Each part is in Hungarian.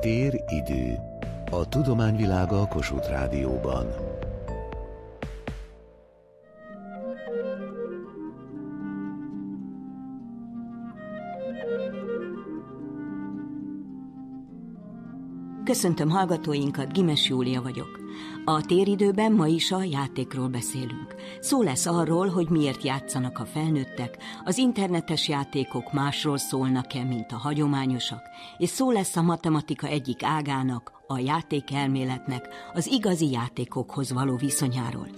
Tér-idő. A tudományvilága a Kossuth Rádióban. Köszöntöm hallgatóinkat, Gimes Júlia vagyok. A téridőben ma is a játékról beszélünk. Szó lesz arról, hogy miért játszanak a felnőttek, az internetes játékok másról szólnak-e, mint a hagyományosak, és szó lesz a matematika egyik ágának, a játékelméletnek az igazi játékokhoz való viszonyáról.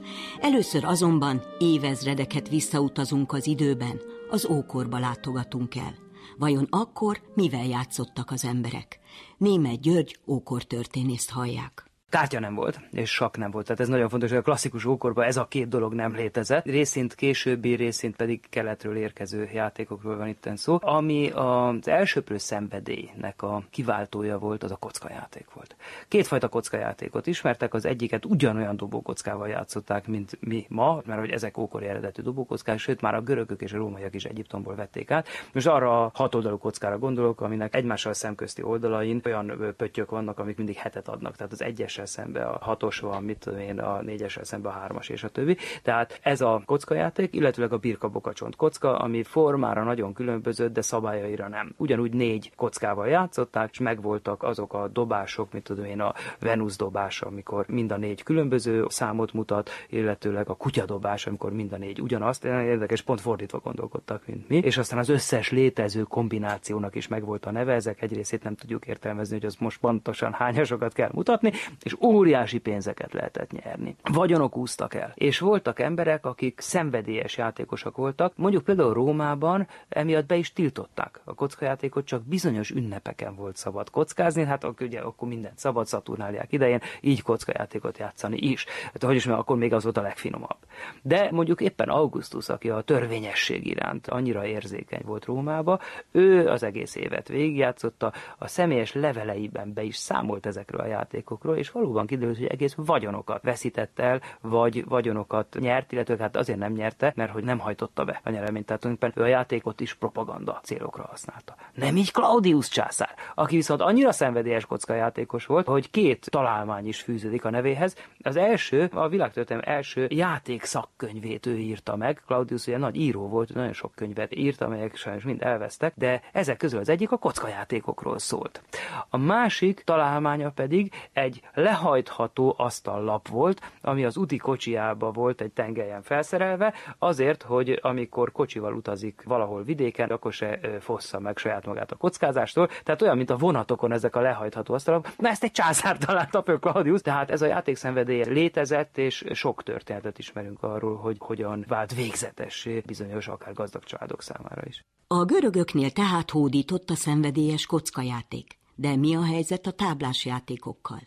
Először azonban évezredeket visszautazunk az időben, az ókorba látogatunk el. Vajon akkor mivel játszottak az emberek? Német György ókortörténészt hallják. Kártya nem volt, és sak nem volt. Tehát ez nagyon fontos, hogy a klasszikus ókorban ez a két dolog nem létezett. Részint későbbi, részint pedig keletről érkező játékokról van itt szó. Ami az elsőprő szenvedélynek a kiváltója volt, az a kockajáték volt. Kétfajta kockajátékot ismertek, az egyiket ugyanolyan dobókockával játszották, mint mi ma, mert hogy ezek ókori eredetű dobókockák, sőt már a görögök és a rómaiak is Egyiptomból vették át. Most arra a hatoldalú kockára gondolok, aminek egymással szemközti oldalain olyan pöttyök vannak, amik mindig hetet adnak. Tehát az egyes egyessel szembe a hatos van, mit tudom én, a négyessel szembe a hármas és a többi. Tehát ez a kockajáték, illetőleg a birka bokacsont kocka, ami formára nagyon különbözött, de szabályaira nem. Ugyanúgy négy kockával játszották, és megvoltak azok a dobások, mit tudom én, a Venus dobása, amikor mind a négy különböző számot mutat, illetőleg a kutyadobás, amikor mind a négy ugyanazt. Érdekes, pont fordítva gondolkodtak, mint mi. És aztán az összes létező kombinációnak is megvolt a neve, ezek egy részét nem tudjuk értelmezni, hogy az most pontosan hányasokat kell mutatni, óriási pénzeket lehetett nyerni. Vagyonok úztak el. És voltak emberek, akik szenvedélyes játékosok voltak. Mondjuk például Rómában emiatt be is tiltották a kockajátékot, csak bizonyos ünnepeken volt szabad kockázni, hát ugye akkor mindent szabad Szaturnáliák idején, így kockajátékot játszani is. Hát, hogy is mert akkor még az volt a legfinomabb. De mondjuk éppen Augustus, aki a törvényesség iránt annyira érzékeny volt Rómába, ő az egész évet végigjátszotta, a személyes leveleiben be is számolt ezekről a játékokról, és valóban kiderült, hogy egész vagyonokat veszített el, vagy vagyonokat nyert, illetve hát azért nem nyerte, mert hogy nem hajtotta be a nyereményt. Tehát tulajdonképpen ő a játékot is propaganda célokra használta. Nem így Claudius császár, aki viszont annyira szenvedélyes kocka játékos volt, hogy két találmány is fűződik a nevéhez. Az első, a világtörténelem első játék szakkönyvét ő írta meg. Claudius ugye nagy író volt, nagyon sok könyvet írt, amelyek sajnos mind elvesztek, de ezek közül az egyik a kockajátékokról szólt. A másik találmánya pedig egy lehajtható asztallap volt, ami az úti kocsiába volt egy tengelyen felszerelve, azért, hogy amikor kocsival utazik valahol vidéken, akkor se fossza meg saját magát a kockázástól. Tehát olyan, mint a vonatokon ezek a lehajtható asztalok. Na ezt egy császár találta föl Claudius, tehát ez a játékszenvedély létezett, és sok történetet ismerünk arról, hogy hogyan vált végzetessé bizonyos akár gazdag családok számára is. A görögöknél tehát hódított a szenvedélyes kockajáték. De mi a helyzet a táblás játékokkal?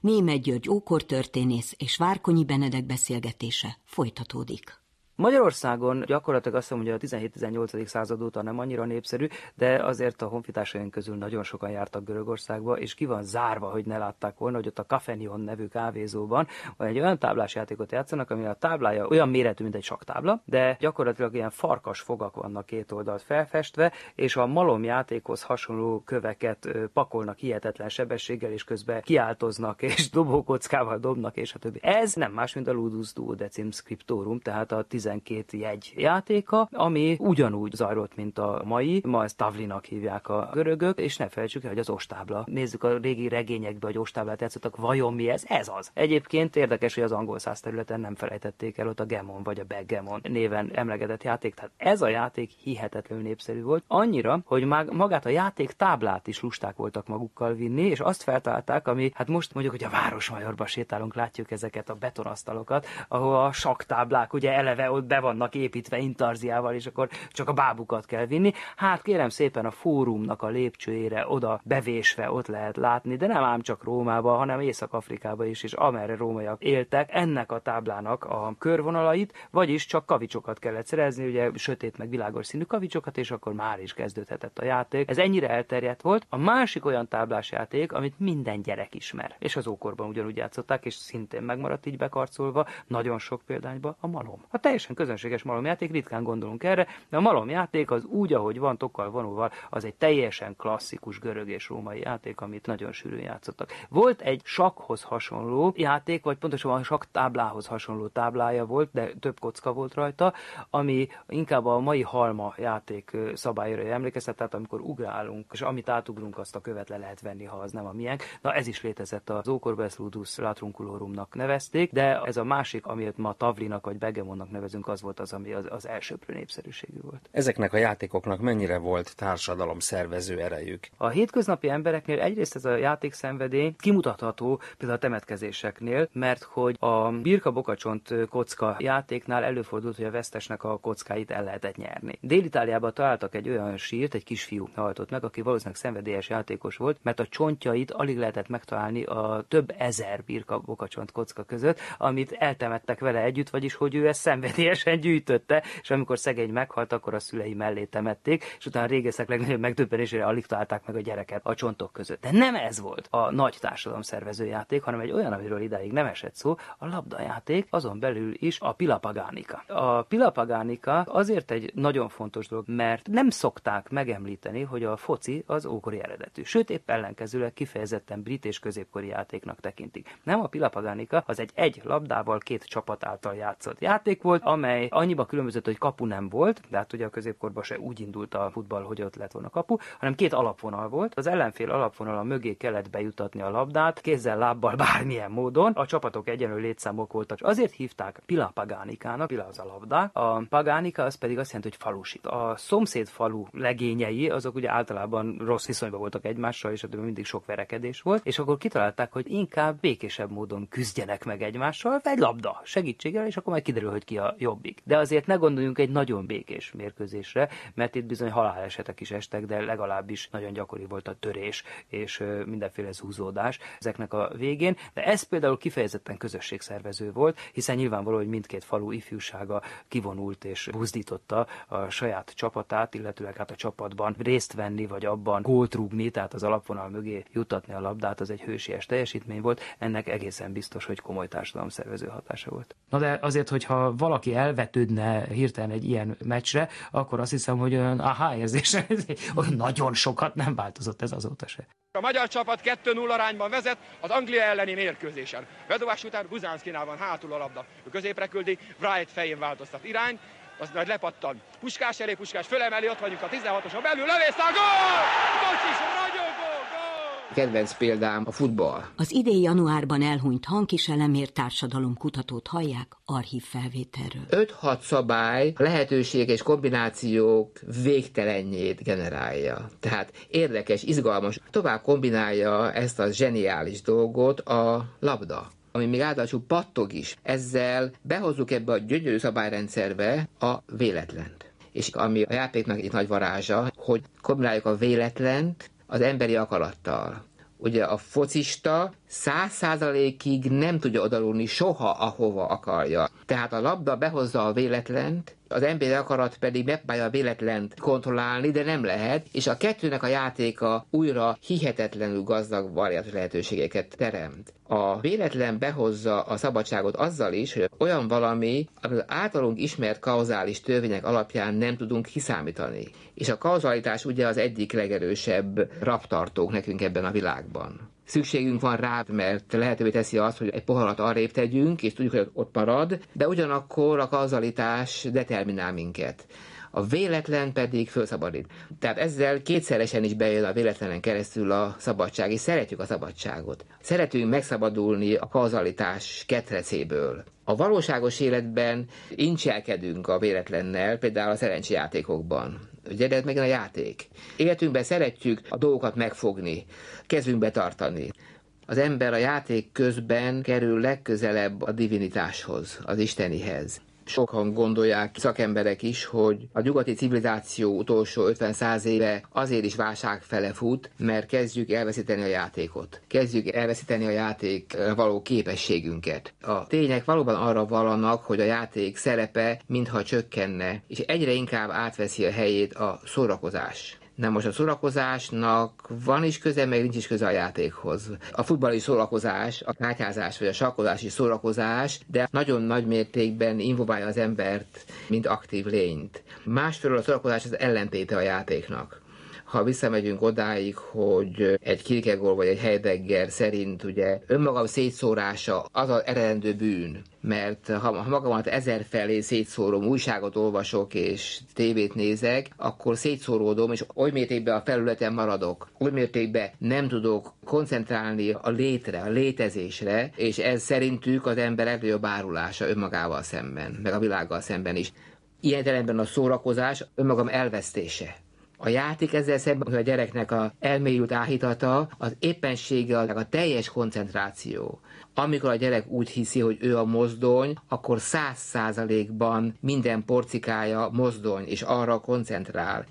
Német György ókortörténész és Várkonyi Benedek beszélgetése folytatódik. Magyarországon gyakorlatilag azt mondom, hogy a 17-18. század óta nem annyira népszerű, de azért a honfitársaink közül nagyon sokan jártak Görögországba, és ki van zárva, hogy ne látták volna, hogy ott a Kafenion nevű kávézóban van egy olyan táblás játékot játszanak, ami a táblája olyan méretű, mint egy saktábla, de gyakorlatilag ilyen farkas fogak vannak két oldalt felfestve, és a malom játékhoz hasonló köveket pakolnak hihetetlen sebességgel, és közben kiáltoznak, és dobókockával dobnak, és a többi. Ez nem más, mint a Ludus Duodecim Scriptorum, tehát a 10 12 jegy játéka, ami ugyanúgy zajlott, mint a mai, ma ezt Tavlinak hívják a görögök, és ne felejtsük el, hogy az ostábla. Nézzük a régi regényekbe, hogy ostáblát játszottak, vajon mi ez? Ez az. Egyébként érdekes, hogy az angol száz területen nem felejtették el ott a Gemon vagy a Backgammon néven emlegetett játék. Tehát ez a játék hihetetlenül népszerű volt. Annyira, hogy magát a játék táblát is lusták voltak magukkal vinni, és azt feltalálták, ami, hát most mondjuk, hogy a Városmajorba sétálunk, látjuk ezeket a betonasztalokat, ahol a saktáblák ugye eleve be vannak építve intarziával, és akkor csak a bábukat kell vinni. Hát kérem szépen a fórumnak a lépcsőjére oda bevésve ott lehet látni, de nem ám csak Rómába, hanem Észak-Afrikába is, és amerre rómaiak éltek, ennek a táblának a körvonalait, vagyis csak kavicsokat kellett szerezni, ugye sötét meg világos színű kavicsokat, és akkor már is kezdődhetett a játék. Ez ennyire elterjedt volt. A másik olyan táblás játék, amit minden gyerek ismer, és az ókorban ugyanúgy játszották, és szintén megmaradt így bekarcolva, nagyon sok példányban a malom. A teljes teljesen közönséges malomjáték, ritkán gondolunk erre, de a malomjáték az úgy, ahogy van, tokkal vonóval, az egy teljesen klasszikus görög és római játék, amit nagyon sűrűn játszottak. Volt egy sakhoz hasonló játék, vagy pontosabban a táblához hasonló táblája volt, de több kocka volt rajta, ami inkább a mai halma játék szabályra emlékeztet, tehát amikor ugrálunk, és amit átugrunk, azt a követ le lehet venni, ha az nem a miénk. Na ez is létezett az Ókorbes Ludus Latrunculorumnak nevezték, de ez a másik, amit ma Tavlinak vagy Begemonnak nevezünk, az volt az, ami az, az elsőprő népszerűségű volt. Ezeknek a játékoknak mennyire volt társadalom szervező erejük? A hétköznapi embereknél egyrészt ez a játékszenvedély kimutatható például a temetkezéseknél, mert hogy a birka bokacsont kocka játéknál előfordult, hogy a vesztesnek a kockáit el lehetett nyerni. Dél-Itáliában találtak egy olyan sírt, egy kisfiú haltott meg, aki valószínűleg szenvedélyes játékos volt, mert a csontjait alig lehetett megtalálni a több ezer birka bokacsont kocka között, amit eltemettek vele együtt, vagyis hogy ő ezt szenvedélyesen gyűjtötte, és amikor szegény meghalt, akkor a szülei mellé temették, és utána a régészek legnagyobb megdöbbenésére alig találták meg a gyereket a csontok között. De nem ez volt a nagy társadalom szervező játék, hanem egy olyan, amiről idáig nem esett szó, a labdajáték, azon belül is a pilapagánika. A pilapagánika azért egy nagyon fontos dolog, mert nem szokták megemlíteni, hogy a foci az ókori eredetű. Sőt, épp ellenkezőleg kifejezetten brit és középkori játéknak tekintik. Nem a pilapagánika, az egy egy labdával két csapat által játszott játék volt, amely annyiba különbözött, hogy kapu nem volt, de hát ugye a középkorban se úgy indult a futball, hogy ott lett volna kapu, hanem két alapvonal volt. Az ellenfél alapvonala mögé kellett bejutatni a labdát, kézzel, lábbal, bármilyen módon. A csapatok egyenlő létszámok voltak. Azért hívták pilapagánikának, pila az a labda, a pagánika az pedig azt jelenti, hogy falusi. A szomszéd falu legényei, azok ugye általában rossz viszonyban voltak egymással, és mindig sok verekedés volt, és akkor kitalálták, hogy inkább békésebb módon küzdjenek meg egymással, egy labda segítséggel, és akkor majd kiderül, hogy ki a jobbik. De azért ne gondoljunk egy nagyon békés mérkőzésre, mert itt bizony halálesetek is estek, de legalábbis nagyon gyakori volt a törés és mindenféle zúzódás ezeknek a végén. De ez például kifejezetten közösségszervező volt, hiszen nyilvánvaló, hogy mindkét falu ifjúsága kivonult és buzdította a saját csapatát, illetőleg hát a csapatban részt venni, vagy abban gólt rúgni, tehát az alapvonal mögé jutatni a labdát, az egy hősies teljesítmény volt. Ennek egészen biztos, hogy komoly szervező hatása volt. Na de azért, hogyha valaki elvetődne hirtelen egy ilyen meccsre, akkor azt hiszem, hogy olyan aha érzés, hogy nagyon sokat nem változott ez azóta se. A magyar csapat 2-0 arányban vezet az Anglia elleni mérkőzésen. Bedobás után Buzánszkinál van hátul a labda. Ő középre küldi, Wright fején változtat irány, az nagy lepattan. Puskás elé, Puskás fölemeli, ott vagyunk a 16-oson belül, lövész a gól! Kocsis, ragyogó, Kedvenc példám a futball. Az idén januárban elhunyt hangkiselemér társadalomkutatót hallják archív felvételről. 5-6 szabály lehetőség és kombinációk végtelenjét generálja. Tehát érdekes, izgalmas. Tovább kombinálja ezt a zseniális dolgot a labda ami még általában pattog is. Ezzel behozzuk ebbe a gyönyörű szabályrendszerbe a véletlent. És ami a játéknak egy nagy varázsa, hogy kombináljuk a véletlent az emberi akarattal. Ugye a focista száz százalékig nem tudja odalulni soha, ahova akarja. Tehát a labda behozza a véletlent, az emberi akarat pedig megpróbálja véletlent kontrollálni, de nem lehet, és a kettőnek a játéka újra hihetetlenül gazdag variációs lehetőségeket teremt. A véletlen behozza a szabadságot azzal is, hogy olyan valami, amit általunk ismert kauzális törvények alapján nem tudunk kiszámítani. És a kauzalitás ugye az egyik legerősebb raptartók nekünk ebben a világban szükségünk van rá, mert lehetővé teszi azt, hogy egy poharat arrébb tegyünk, és tudjuk, hogy ott marad, de ugyanakkor a kauzalitás determinál minket a véletlen pedig felszabadít. Tehát ezzel kétszeresen is bejön a véletlenen keresztül a szabadság, és szeretjük a szabadságot. Szeretünk megszabadulni a kauzalitás ketrecéből. A valóságos életben incselkedünk a véletlennel, például a szerencséjátékokban. Ugye, ez megint a játék. Életünkben szeretjük a dolgokat megfogni, kezünkbe tartani. Az ember a játék közben kerül legközelebb a divinitáshoz, az istenihez. Sokan gondolják, szakemberek is, hogy a nyugati civilizáció utolsó 50-100 éve azért is válság fele fut, mert kezdjük elveszíteni a játékot. Kezdjük elveszíteni a játék való képességünket. A tények valóban arra valanak, hogy a játék szerepe mintha csökkenne, és egyre inkább átveszi a helyét a szórakozás Nem most a szórakozásnak van is köze, meg nincs is köze a játékhoz. A futballi szórakozás, a kártyázás vagy a sakkozási szórakozás, de nagyon nagy mértékben involválja az embert, mint aktív lényt. Másfelől a szórakozás az ellentéte a játéknak ha visszamegyünk odáig, hogy egy Kierkegaard vagy egy Heidegger szerint ugye önmagam szétszórása az az eredendő bűn, mert ha, magamat ezer felé szétszórom, újságot olvasok és tévét nézek, akkor szétszóródom, és oly mértékben a felületen maradok, oly mértékben nem tudok koncentrálni a létre, a létezésre, és ez szerintük az ember legnagyobb árulása önmagával szemben, meg a világgal szemben is. Ilyen telemben a szórakozás önmagam elvesztése. A játék ezzel szemben, hogy a gyereknek a elmélyült áhítata, az éppensége, a teljes koncentráció. Amikor a gyerek úgy hiszi, hogy ő a mozdony, akkor száz százalékban minden porcikája mozdony, és arra koncentrál.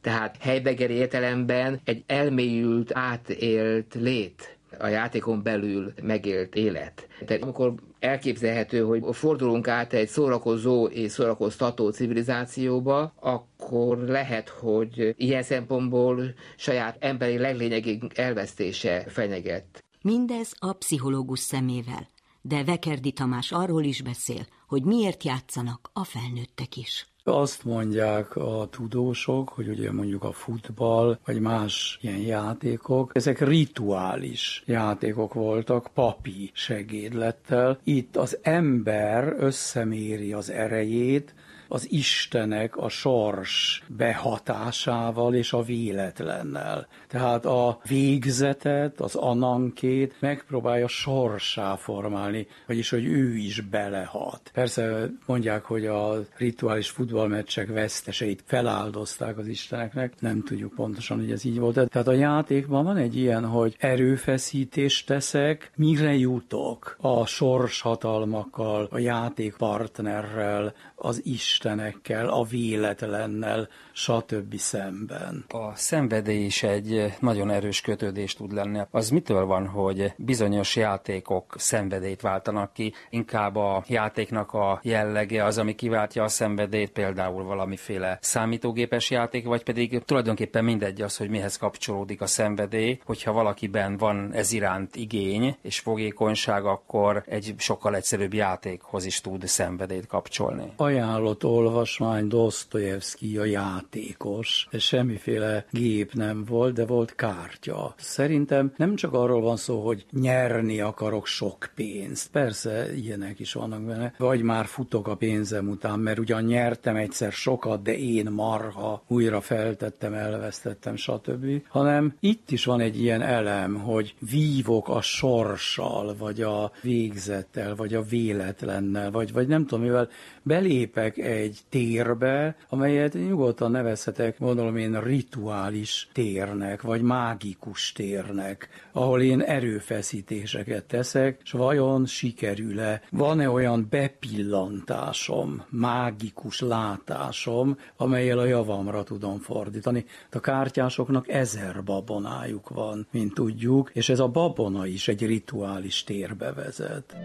Tehát helybegeri értelemben egy elmélyült, átélt lét a játékon belül megélt élet. Tehát amikor elképzelhető, hogy fordulunk át egy szórakozó és szórakoztató civilizációba, akkor lehet, hogy ilyen szempontból saját emberi leglényegig elvesztése fenyeget. Mindez a pszichológus szemével, de Vekerdi Tamás arról is beszél, hogy miért játszanak a felnőttek is. Azt mondják a tudósok, hogy ugye mondjuk a futball, vagy más ilyen játékok, ezek rituális játékok voltak, papi segédlettel. Itt az ember összeméri az erejét, az Istenek a sors behatásával és a véletlennel. Tehát a végzetet, az anankét megpróbálja sorsá formálni, vagyis hogy ő is belehat. Persze mondják, hogy a rituális futballmeccsek veszteseit feláldozták az Isteneknek, nem tudjuk pontosan, hogy ez így volt. Tehát a játékban van egy ilyen, hogy erőfeszítést teszek, mire jutok a sorshatalmakkal, a játékpartnerrel, az istenekkel, a véletlennel, stb. szemben. A szenvedély is egy nagyon erős kötődés tud lenni. Az mitől van, hogy bizonyos játékok szenvedélyt váltanak ki, inkább a játéknak a jellege az, ami kiváltja a szenvedélyt, például valamiféle számítógépes játék, vagy pedig tulajdonképpen mindegy az, hogy mihez kapcsolódik a szenvedély, hogyha valakiben van ez iránt igény és fogékonyság, akkor egy sokkal egyszerűbb játékhoz is tud szenvedélyt kapcsolni. Ajánlott olvasmány Dostoyevsky a játék játékos, semmiféle gép nem volt, de volt kártya. Szerintem nem csak arról van szó, hogy nyerni akarok sok pénzt. Persze, ilyenek is vannak benne. Vagy már futok a pénzem után, mert ugyan nyertem egyszer sokat, de én marha, újra feltettem, elvesztettem, stb. Hanem itt is van egy ilyen elem, hogy vívok a sorssal, vagy a végzettel, vagy a véletlennel, vagy, vagy nem tudom mivel, belépek egy térbe, amelyet nyugodtan nevezhetek, gondolom én, rituális térnek, vagy mágikus térnek, ahol én erőfeszítéseket teszek, és vajon sikerül-e, van-e olyan bepillantásom, mágikus látásom, amelyel a javamra tudom fordítani. A kártyásoknak ezer babonájuk van, mint tudjuk, és ez a babona is egy rituális térbe vezet.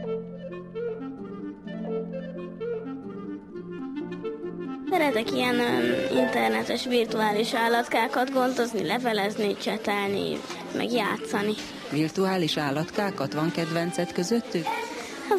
Szeretek ilyen internetes virtuális állatkákat gondozni, levelezni, csetelni, meg játszani. Virtuális állatkákat van kedvenced közöttük?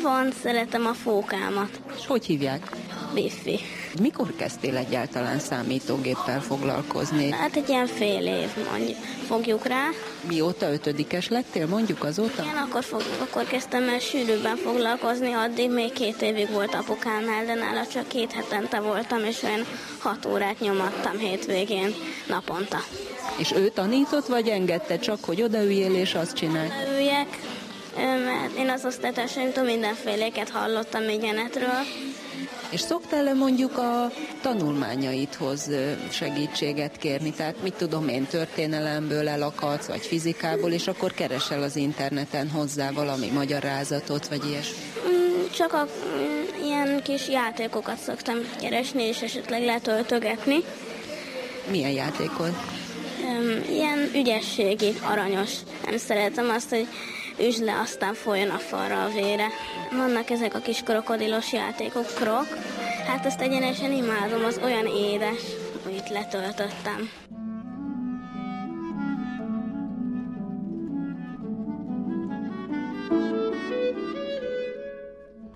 Van, szeretem a fókámat. És hogy hívják? Biffi. Mikor kezdtél egyáltalán számítógéppel foglalkozni? Hát egy ilyen fél év, mondjuk, fogjuk rá. Mióta ötödikes lettél, mondjuk azóta? Igen, akkor, fog, akkor kezdtem el sűrűbben foglalkozni, addig még két évig volt apukámnál, de nála csak két hetente voltam, és olyan hat órát nyomattam hétvégén naponta. És ő tanított, vagy engedte csak, hogy odaüljél és azt csinálj? Üljek, mert én az osztálytársaimtól mindenféléket hallottam egyenetről. És szoktál-e mondjuk a tanulmányaidhoz segítséget kérni? Tehát mit tudom én, történelemből elakadsz, vagy fizikából, és akkor keresel az interneten hozzá valami magyarázatot, vagy ilyesmi? Mm, csak a, mm, ilyen kis játékokat szoktam keresni, és esetleg letöltögetni. Milyen játékot? Ilyen ügyességi, aranyos. Nem szeretem azt, hogy üsd le, aztán folyjon a falra a vére. Vannak ezek a kis krokodilos játékok, krok. Hát ezt egyenesen imádom, az olyan édes, amit letöltöttem.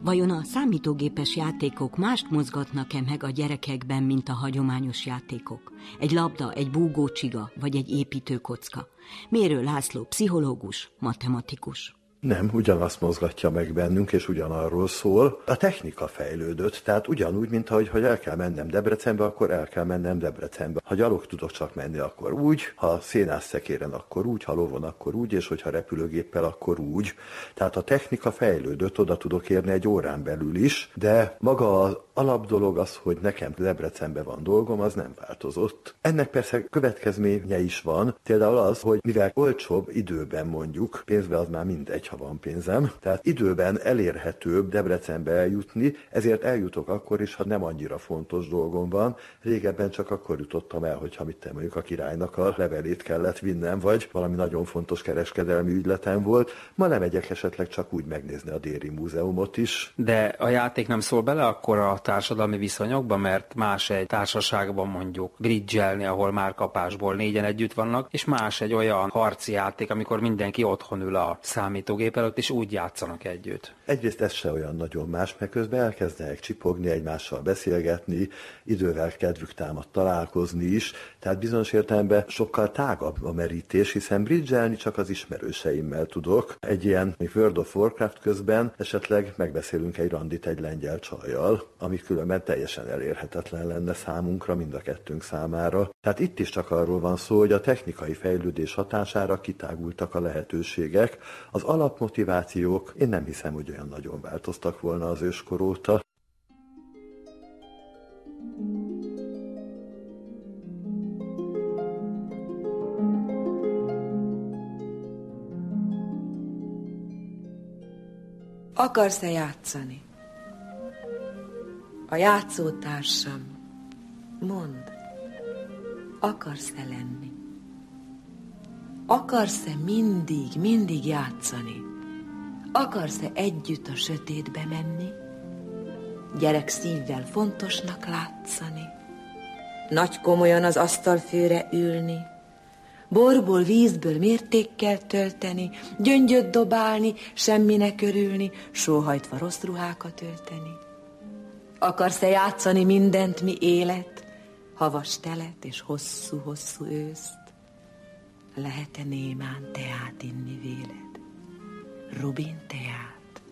Vajon a számítógépes játékok mást mozgatnak-e meg a gyerekekben, mint a hagyományos játékok? Egy labda, egy búgócsiga vagy egy építőkocka? Mérő László, pszichológus, matematikus. Nem, ugyanazt mozgatja meg bennünk, és ugyanarról szól. A technika fejlődött, tehát ugyanúgy, mint ahogy hogy el kell mennem Debrecenbe, akkor el kell mennem Debrecenbe. Ha gyalog tudok csak menni, akkor úgy, ha szénász szekéren, akkor úgy, ha lovon, akkor úgy, és hogyha repülőgéppel, akkor úgy. Tehát a technika fejlődött, oda tudok érni egy órán belül is, de maga alapdolog az, hogy nekem Debrecenbe van dolgom, az nem változott. Ennek persze következménye is van, például az, hogy mivel olcsóbb időben mondjuk, pénzbe az már mindegy, ha van pénzem. Tehát időben elérhetőbb Debrecenbe eljutni, ezért eljutok akkor is, ha nem annyira fontos dolgom van. Régebben csak akkor jutottam el, hogyha mit te mondjuk a királynak a levelét kellett vinnem, vagy valami nagyon fontos kereskedelmi ügyletem volt. Ma nem megyek esetleg csak úgy megnézni a Déri Múzeumot is. De a játék nem szól bele akkor a társadalmi viszonyokba, mert más egy társaságban mondjuk bridgelni, ahol már kapásból négyen együtt vannak, és más egy olyan harci játék, amikor mindenki otthon ül a számítógép előtt, és úgy játszanak együtt. Egyrészt ez se olyan nagyon más, mert közben elkezdenek csipogni, egymással beszélgetni, idővel kedvük támad találkozni is, tehát bizonyos értelemben sokkal tágabb a merítés, hiszen bridgelni csak az ismerőseimmel tudok. Egy ilyen World of Warcraft közben esetleg megbeszélünk egy randit egy lengyel csajjal, ami különben teljesen elérhetetlen lenne számunkra, mind a kettőnk számára. Tehát itt is csak arról van szó, hogy a technikai fejlődés hatására kitágultak a lehetőségek. Az alap alapmotivációk én nem hiszem, hogy olyan nagyon változtak volna az őskor óta. Akarsz-e játszani? A játszótársam, mondd, akarsz-e lenni? Akarsz-e mindig, mindig játszani? Akarsz-e együtt a sötétbe menni? Gyerek szívvel fontosnak látszani? Nagy komolyan az asztalfőre ülni? Borból, vízből mértékkel tölteni, gyöngyöt dobálni, semminek örülni, sóhajtva rossz ruhákat ölteni? Akarsz-e játszani mindent, mi élet, havas telet és hosszú-hosszú őszt? lehet-e némán teát inni véled? Rubin teát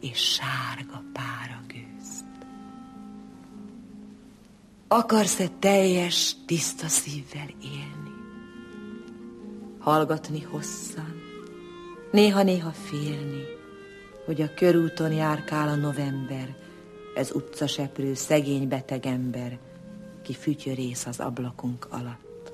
és sárga pára gőzt. Akarsz-e teljes, tiszta szívvel élni? Hallgatni hosszan, néha-néha félni, hogy a körúton járkál a november, ez utcaseprő, szegény beteg ember, ki fütyörész az ablakunk alatt.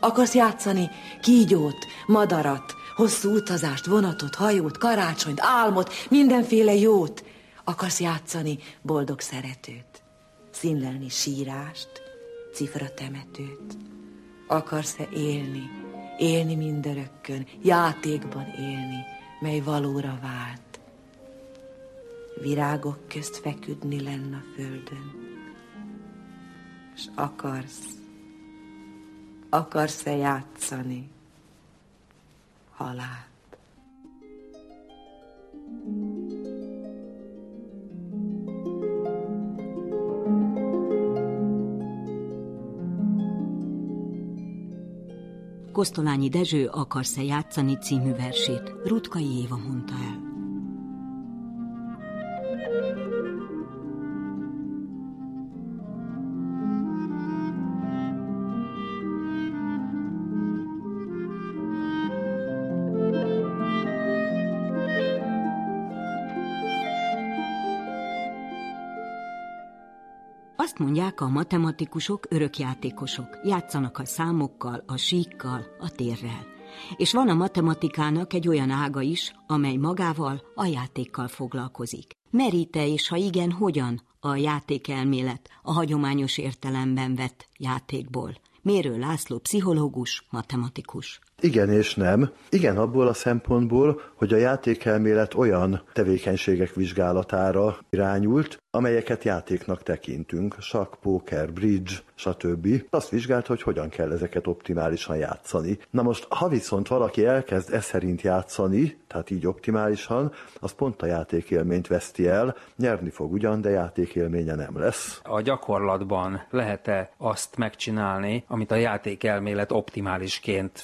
Akarsz játszani kígyót, madarat, hosszú utazást, vonatot, hajót, karácsonyt, álmot, mindenféle jót. Akarsz játszani boldog szeretőt, színlelni sírást, cifra temetőt. Akarsz-e élni, élni mindörökkön, játékban élni, mely valóra vált. Virágok közt feküdni lenne a földön, és akarsz Akarsz-e játszani? Halált. Kosztolányi Dezső Akarsz-e játszani című versét Rutkai Éva mondta el. Mondják a matematikusok, örökjátékosok. Játszanak a számokkal, a síkkal, a térrel. És van a matematikának egy olyan ága is, amely magával, a játékkal foglalkozik. Merite és ha igen, hogyan a játékelmélet a hagyományos értelemben vett játékból? Mérő László, pszichológus, matematikus. Igen és nem. Igen abból a szempontból, hogy a játékelmélet olyan tevékenységek vizsgálatára irányult, amelyeket játéknak tekintünk, sakk, póker, bridge, stb. Azt vizsgált, hogy hogyan kell ezeket optimálisan játszani. Na most, ha viszont valaki elkezd e szerint játszani, tehát így optimálisan, az pont a játékélményt veszti el, nyerni fog ugyan, de játékélménye nem lesz. A gyakorlatban lehet-e azt megcsinálni, amit a játékelmélet optimálisként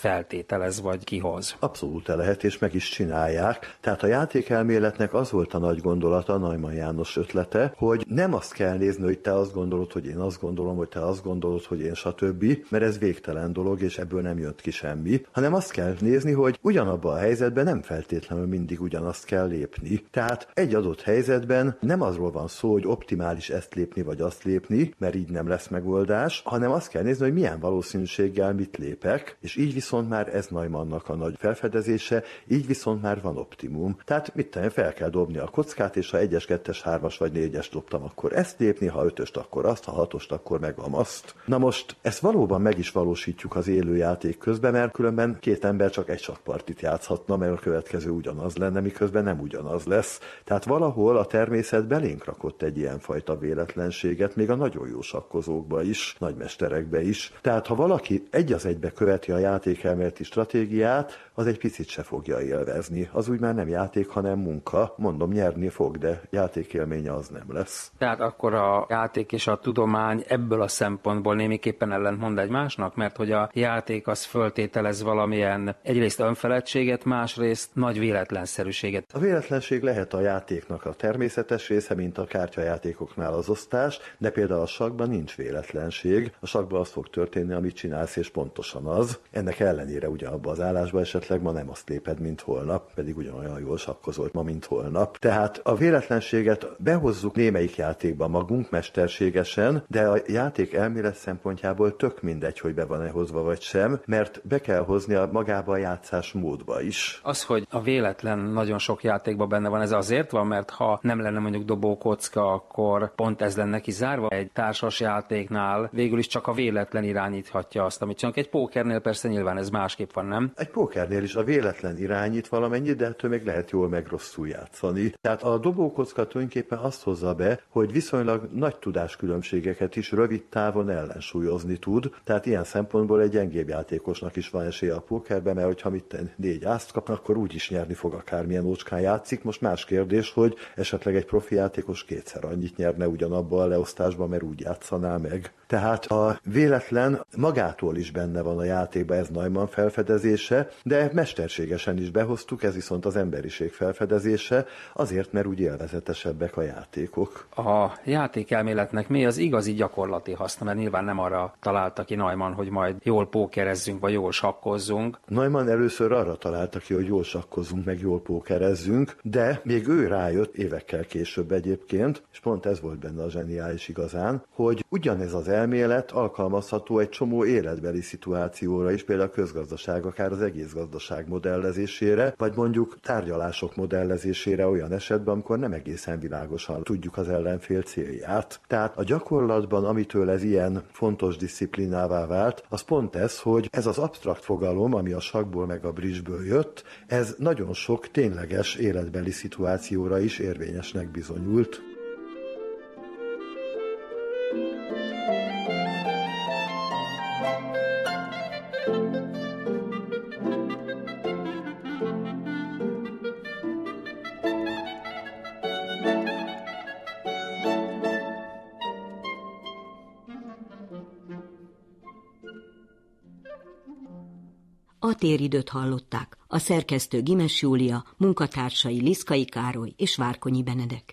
feltételez vagy kihoz? Abszolút lehet, és meg is csinálják. Tehát a játékelméletnek az volt a nagy gondolata, Najman János ötlete, hogy nem azt kell nézni, hogy te azt gondolod, hogy én azt gondolom, hogy te azt gondolod, hogy én stb., mert ez végtelen dolog, és ebből nem jött ki semmi, hanem azt kell nézni, hogy ugyanabban a helyzetben nem feltétlenül mindig ugyanazt kell lépni. Tehát egy adott helyzetben nem azról van szó, hogy optimális ezt lépni vagy azt lépni, mert így nem lesz megoldás, hanem azt kell nézni, hogy milyen valószínűséggel mit lépek, és így viszont már ez Naimannnak a nagy felfedezése, így viszont már van optimum. Tehát mit tenni, fel kell dobni a kockát, és ha egyes, kettes, hármas vagy négyes dobtam, akkor ezt lépni, ha ötöst, akkor azt, ha hatost, akkor meg a azt. Na most ezt valóban meg is valósítjuk az élő játék közben, mert különben két ember csak egy sakpartit játszhatna, mert a következő ugyanaz lenne, miközben nem ugyanaz lesz. Tehát valahol a természet belénk rakott egy ilyen fajta véletlenséget, még a nagyon jó sakkozókba is, nagymesterekbe is. Tehát ha valaki egy az egybe követi a játékelméleti stratégiát, az egy picit se fogja élvezni. Az úgy már nem játék, hanem munka. Mondom, nyerni fog, de játékélménye az nem lesz. Tehát akkor a játék és a tudomány ebből a szempontból némiképpen ellentmond egymásnak, mert hogy a játék az föltételez valamilyen egyrészt önfeledtséget, másrészt nagy véletlenszerűséget. A véletlenség lehet a játéknak a természetes része, mint a kártyajátékoknál az osztás, de például a sakban nincs véletlenség. A sakban az fog történni, amit csinálsz, és pontosan az. Ennek ellenére ugyanabban az állásban esetleg ma nem azt léped, mint holnap, pedig ugyanolyan jól sakkozolt ma, mint holnap. Tehát a véletlenséget behozzuk némelyik játékba magunk mesterségesen, de a játék elmélet szempontjából tök mindegy, hogy be van-e hozva vagy sem, mert be kell hozni a magába a játszás módba is. Az, hogy a véletlen nagyon sok játékban benne van, ez azért van, mert ha nem lenne mondjuk dobókocka, akkor pont ez lenne kizárva. Egy társas játéknál végül is csak a véletlen irányíthatja azt, amit csinálunk. Egy pókernél persze nyilván ez másképp van, nem? Egy pókernél is a véletlen irányít valamennyit, de ettől még lehet jól meg rosszul játszani. Tehát a dobókocka tulajdonképpen azt hozza be, hogy viszonylag nagy tudáskülönbségeket is rövid távon ellensúlyozni tud. Tehát ilyen szempontból egy gyengébb játékosnak is van esélye a pókerbe, mert hogyha mit négy ázt kap, akkor úgy is nyerni fog akármilyen ócskán játszik. Most más kérdés, hogy esetleg egy profi játékos kétszer annyit nyerne ugyanabban a leosztásban, mert úgy játszaná meg. Tehát a véletlen magától is benne van a játékban, ez Neumann felfedezése, de mesterségesen is behoztuk, ez viszont az emberiség felfedezése, azért, mert úgy élvezetesebbek a játékok. A játékelméletnek mi az igazi gyakorlati haszna, mert nyilván nem arra találta ki Neumann, hogy majd jól pókerezzünk, vagy jól sakkozzunk. Neumann először arra találta ki, hogy jól sakkozzunk, meg jól pókerezzünk, de még ő rájött évekkel később egyébként, és pont ez volt benne a zseniális igazán, hogy ugyanez az elmélet alkalmazható egy csomó életbeli szituációra is, például a közgazdaság, akár az egész gazdaság modellezésére, vagy mondjuk tárgyalások modellezésére olyan esetben, amikor nem egészen világosan tudjuk az ellenfél célját. Tehát a gyakorlatban, amitől ez ilyen fontos disziplinává vált, az pont ez, hogy ez az absztrakt fogalom, ami a sakból meg a bridgeből jött, ez nagyon sok tényleges életbeli szituációra is érvényesnek bizonyult. Téridőt hallották. A szerkesztő Gimes Júlia, munkatársai Liszkai Károly és Várkonyi Benedek.